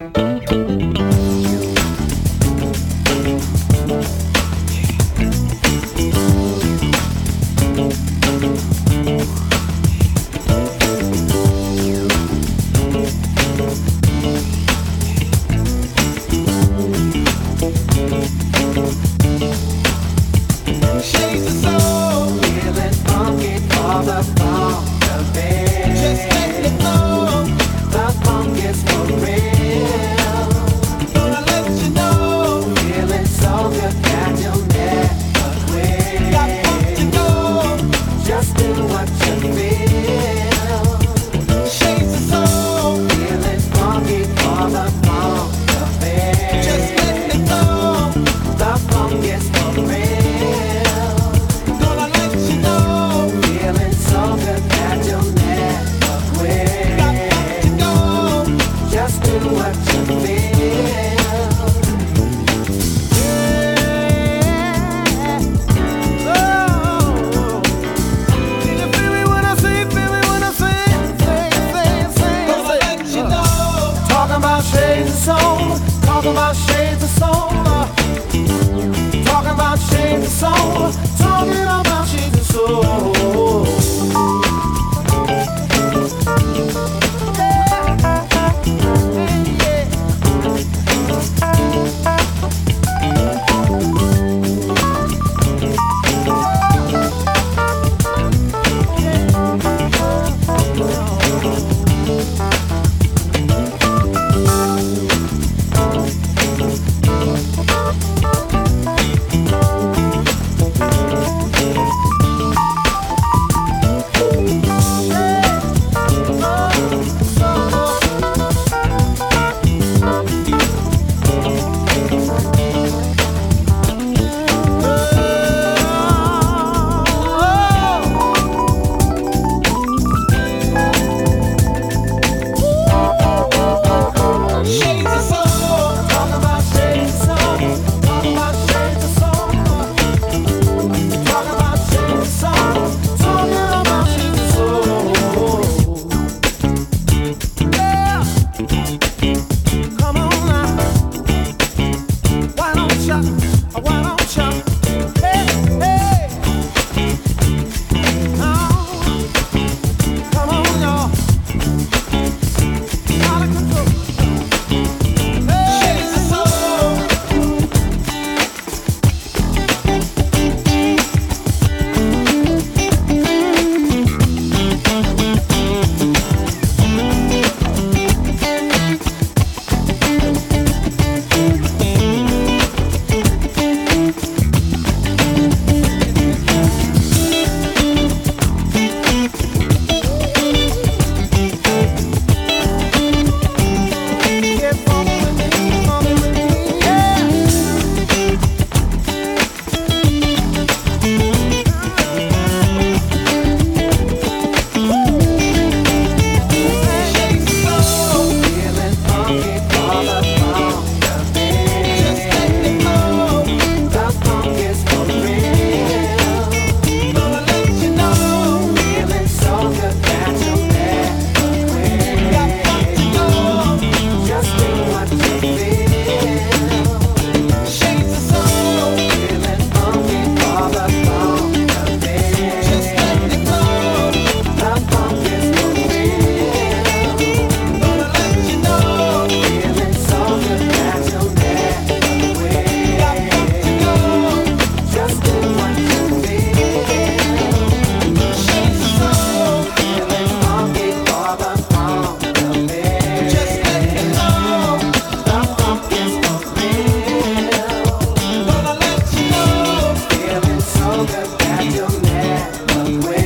Shades tomar. millionaire.